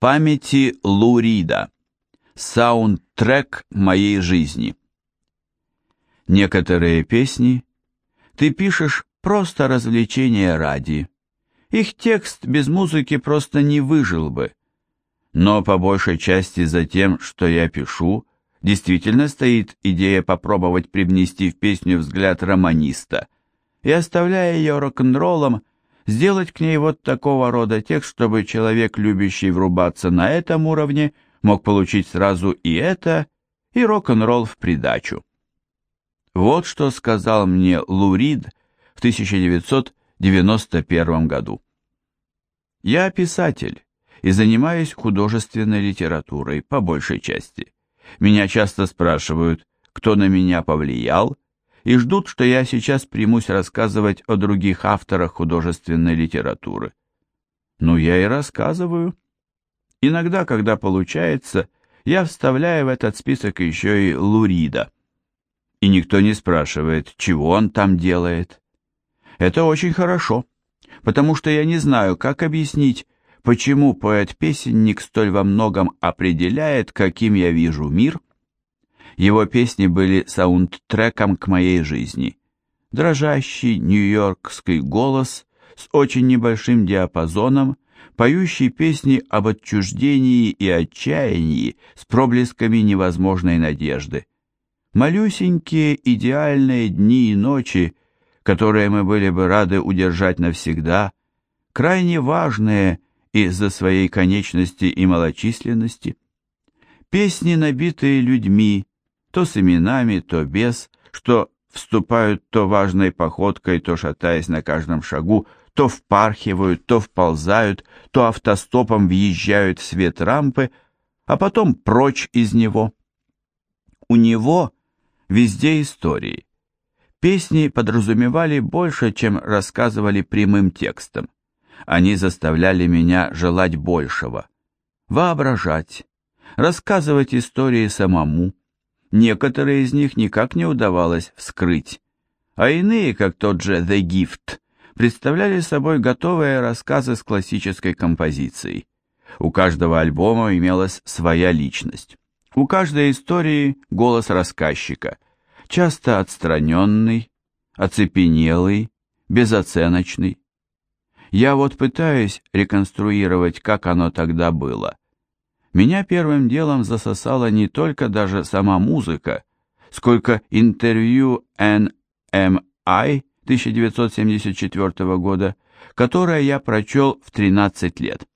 Памяти Лурида. Саундтрек моей жизни. Некоторые песни ты пишешь просто развлечения ради. Их текст без музыки просто не выжил бы. Но по большей части за тем, что я пишу, действительно стоит идея попробовать привнести в песню взгляд романиста и, оставляя ее рок-н-роллом, сделать к ней вот такого рода текст, чтобы человек, любящий врубаться на этом уровне, мог получить сразу и это, и рок-н-ролл в придачу. Вот что сказал мне Лурид в 1991 году. «Я писатель и занимаюсь художественной литературой по большей части. Меня часто спрашивают, кто на меня повлиял, и ждут, что я сейчас примусь рассказывать о других авторах художественной литературы. Ну, я и рассказываю. Иногда, когда получается, я вставляю в этот список еще и Лурида. И никто не спрашивает, чего он там делает. Это очень хорошо, потому что я не знаю, как объяснить, почему поэт-песенник столь во многом определяет, каким я вижу мир. Его песни были саундтреком к моей жизни. Дрожащий нью-йоркский голос с очень небольшим диапазоном, поющий песни об отчуждении и отчаянии с проблесками невозможной надежды. Малюсенькие идеальные дни и ночи, которые мы были бы рады удержать навсегда, крайне важные из-за своей конечности и малочисленности. Песни, набитые людьми, то с именами, то без, что вступают то важной походкой, то шатаясь на каждом шагу, то впархивают, то вползают, то автостопом въезжают в свет рампы, а потом прочь из него. У него везде истории. Песни подразумевали больше, чем рассказывали прямым текстом. Они заставляли меня желать большего, воображать, рассказывать истории самому. Некоторые из них никак не удавалось вскрыть, а иные, как тот же «The Gift», представляли собой готовые рассказы с классической композицией. У каждого альбома имелась своя личность. У каждой истории голос рассказчика, часто отстраненный, оцепенелый, безоценочный. Я вот пытаюсь реконструировать, как оно тогда было. Меня первым делом засосала не только даже сама музыка, сколько интервью NMI 1974 года, которое я прочел в 13 лет.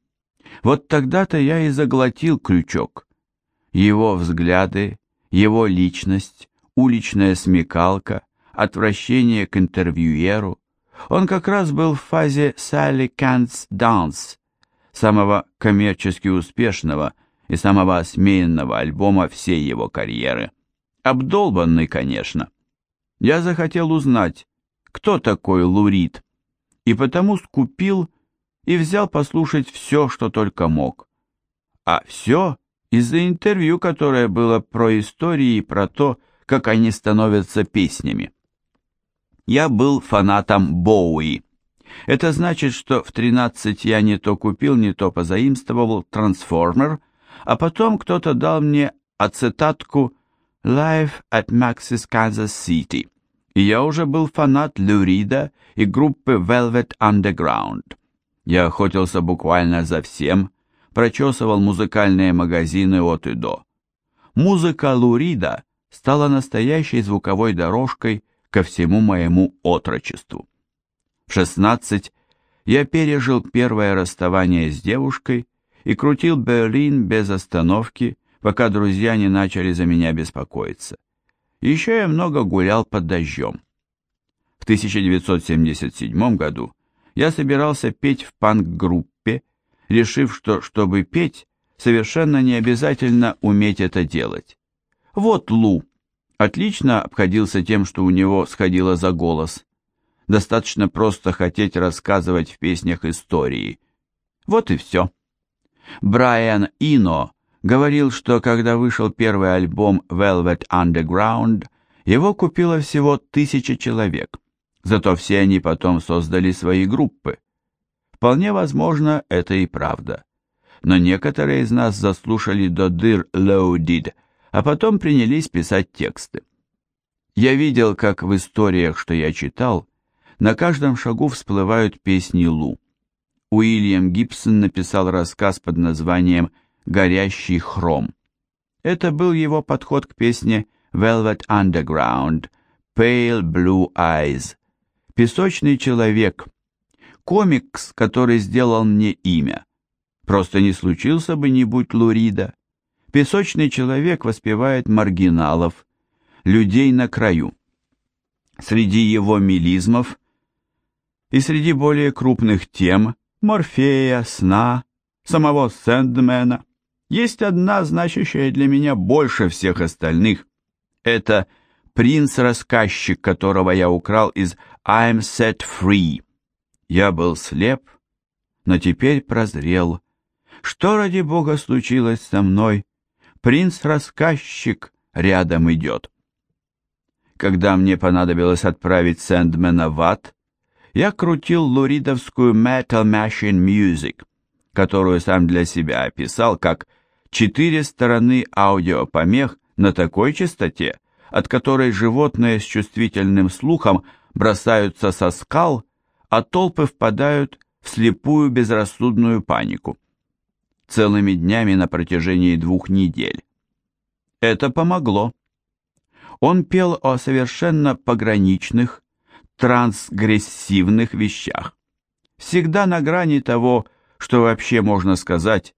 Вот тогда-то я и заглотил крючок. Его взгляды, его личность, уличная смекалка, отвращение к интервьюеру, он как раз был в фазе Sally Can't Dance, самого коммерчески успешного и самого осмеянного альбома всей его карьеры. Обдолбанный, конечно. Я захотел узнать, кто такой Лурид, и потому скупил и взял послушать все, что только мог. А все из-за интервью, которое было про истории и про то, как они становятся песнями. Я был фанатом Боуи. Это значит, что в 13 я не то купил, не то позаимствовал трансформер, а потом кто-то дал мне ацетатку Live at Max's Kansas City, и я уже был фанат Люрида и группы Velvet Underground. Я охотился буквально за всем, прочесывал музыкальные магазины от и до. Музыка Лурида стала настоящей звуковой дорожкой ко всему моему отрочеству. В 16 я пережил первое расставание с девушкой и крутил Берлин без остановки, пока друзья не начали за меня беспокоиться. Еще я много гулял под дождем. В 1977 году я собирался петь в панк-группе, решив, что, чтобы петь, совершенно не обязательно уметь это делать. Вот Лу, отлично обходился тем, что у него сходило за голос. Достаточно просто хотеть рассказывать в песнях истории. Вот и все. Брайан Ино говорил, что когда вышел первый альбом Velvet Underground, его купило всего тысяча человек, зато все они потом создали свои группы. Вполне возможно, это и правда. но некоторые из нас заслушали до дыр Loaded, а потом принялись писать тексты. Я видел, как в историях, что я читал, на каждом шагу всплывают песни Лу. Уильям Гибсон написал рассказ под названием «Горящий хром». Это был его подход к песне Velvet Underground, Pale Blue Eyes, Песочный человек, комикс, который сделал мне имя. Просто не случился бы, не будь Лурида. Песочный человек воспевает маргиналов, людей на краю. Среди его мелизмов и среди более крупных тем Морфея, сна, самого Сэндмена есть одна, значащая для меня больше всех остальных. Это принц-рассказчик, которого я украл из I'm Set Free. Я был слеп, но теперь прозрел. Что ради бога случилось со мной? Принц-рассказчик рядом идет. Когда мне понадобилось отправить Сэндмена в ад, я крутил луридовскую Metal Machine Music, которую сам для себя описал как четыре стороны аудиопомех на такой частоте, от которой животные с чувствительным слухом бросаются со скал, а толпы впадают в слепую безрассудную панику. Целыми днями на протяжении двух недель. Это помогло. Он пел о совершенно пограничных, трансгрессивных вещах. Всегда на грани того, что вообще можно сказать,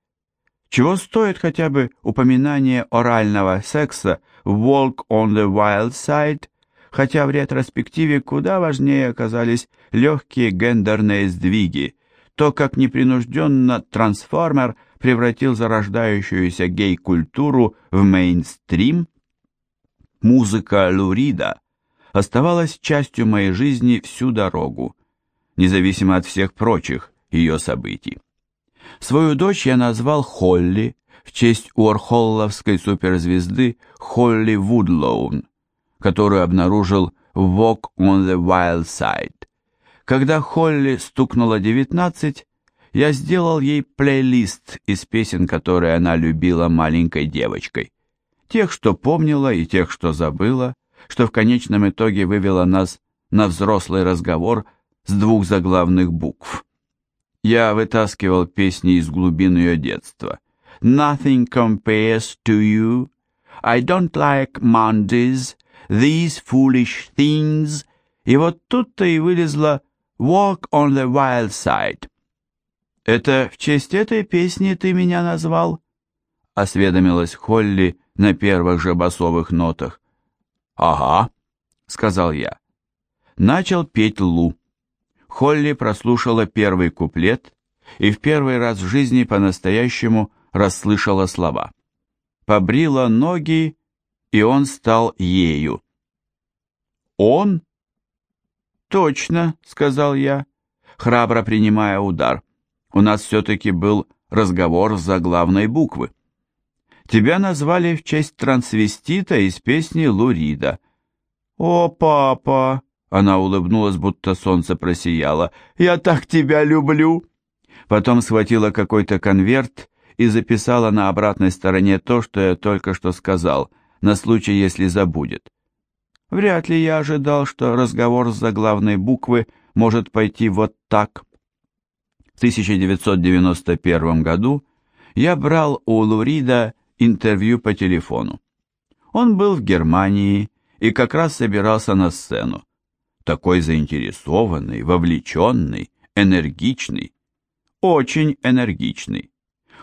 чего стоит хотя бы упоминание орального секса в Walk on the Wild Side, хотя в ретроспективе куда важнее оказались легкие гендерные сдвиги, то, как непринужденно трансформер превратил зарождающуюся гей-культуру в мейнстрим. Музыка Лурида оставалась частью моей жизни всю дорогу, независимо от всех прочих ее событий. Свою дочь я назвал Холли в честь уорхолловской суперзвезды Холли Вудлоун, которую обнаружил в Walk on the Wild Side. Когда Холли стукнуло 19, я сделал ей плейлист из песен, которые она любила маленькой девочкой. Тех, что помнила, и тех, что забыла, что в конечном итоге вывело нас на взрослый разговор с двух заглавных букв. Я вытаскивал песни из глубин ее детства. Nothing compares to you. I don't like Mondays. These foolish things. И вот тут-то и вылезла Walk on the Wild Side. Это в честь этой песни ты меня назвал? Осведомилась Холли на первых же басовых нотах. «Ага», — сказал я. Начал петь Лу. Холли прослушала первый куплет и в первый раз в жизни по-настоящему расслышала слова. Побрила ноги, и он стал ею. «Он?» «Точно», — сказал я, храбро принимая удар. «У нас все-таки был разговор с заглавной буквы». Тебя назвали в честь трансвестита из песни Лурида. О, папа, она улыбнулась, будто солнце просияло. Я так тебя люблю. Потом схватила какой-то конверт и записала на обратной стороне то, что я только что сказал, на случай, если забудет. Вряд ли я ожидал, что разговор с заглавной буквы может пойти вот так. В 1991 году я брал у Лурида интервью по телефону. Он был в Германии и как раз собирался на сцену. Такой заинтересованный, вовлеченный, энергичный, очень энергичный.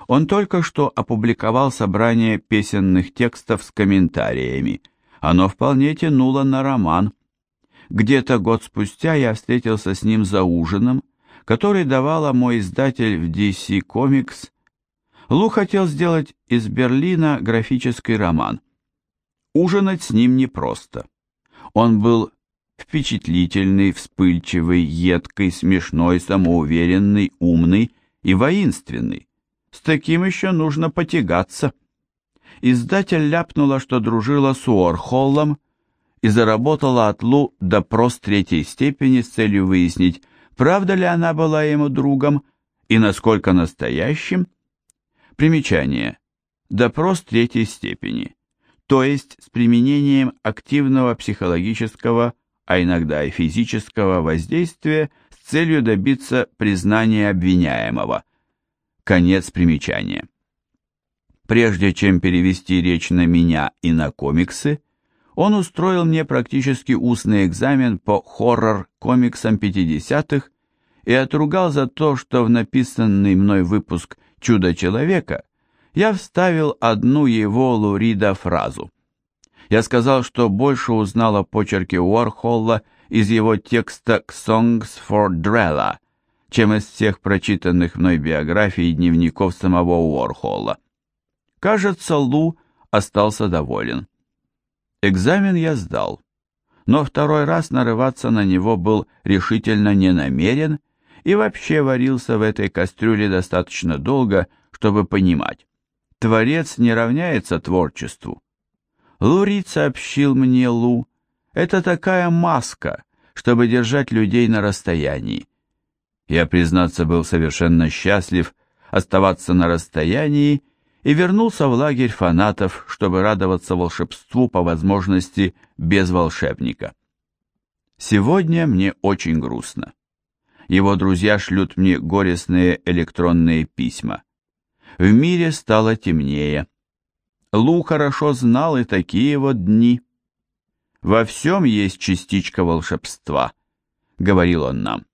Он только что опубликовал собрание песенных текстов с комментариями. Оно вполне тянуло на роман. Где-то год спустя я встретился с ним за ужином, который давала мой издатель в DC Comics Лу хотел сделать из Берлина графический роман. Ужинать с ним непросто. Он был впечатлительный, вспыльчивый, едкий, смешной, самоуверенный, умный и воинственный. С таким еще нужно потягаться. Издатель ляпнула, что дружила с Уорхоллом и заработала от Лу допрос третьей степени с целью выяснить, правда ли она была ему другом и насколько настоящим, Примечание. Допрос третьей степени, то есть с применением активного психологического, а иногда и физического воздействия с целью добиться признания обвиняемого. Конец примечания. Прежде чем перевести речь на меня и на комиксы, он устроил мне практически устный экзамен по хоррор-комиксам 50-х и отругал за то, что в написанный мной выпуск «Чудо-человека» я вставил одну его Лурида фразу. Я сказал, что больше узнал о почерке Уорхолла из его текста «Songs for Drella», чем из всех прочитанных мной биографий и дневников самого Уорхолла. Кажется, Лу остался доволен. Экзамен я сдал, но второй раз нарываться на него был решительно не намерен и вообще варился в этой кастрюле достаточно долго, чтобы понимать. Творец не равняется творчеству. Лурид сообщил мне Лу, это такая маска, чтобы держать людей на расстоянии. Я, признаться, был совершенно счастлив оставаться на расстоянии и вернулся в лагерь фанатов, чтобы радоваться волшебству по возможности без волшебника. Сегодня мне очень грустно. Его друзья шлют мне горестные электронные письма. В мире стало темнее. Лу хорошо знал и такие вот дни. «Во всем есть частичка волшебства», — говорил он нам.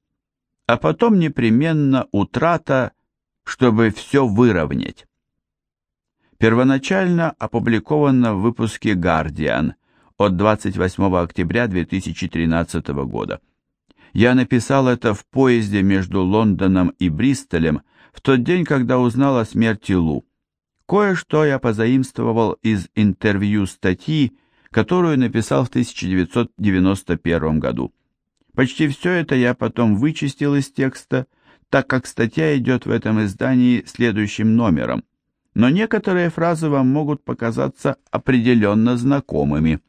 «А потом непременно утрата, чтобы все выровнять» первоначально опубликовано в выпуске «Гардиан» от 28 октября 2013 года. Я написал это в поезде между Лондоном и Бристолем в тот день, когда узнал о смерти Лу. Кое-что я позаимствовал из интервью статьи, которую написал в 1991 году. Почти все это я потом вычистил из текста, так как статья идет в этом издании следующим номером, но некоторые фразы вам могут показаться определенно знакомыми.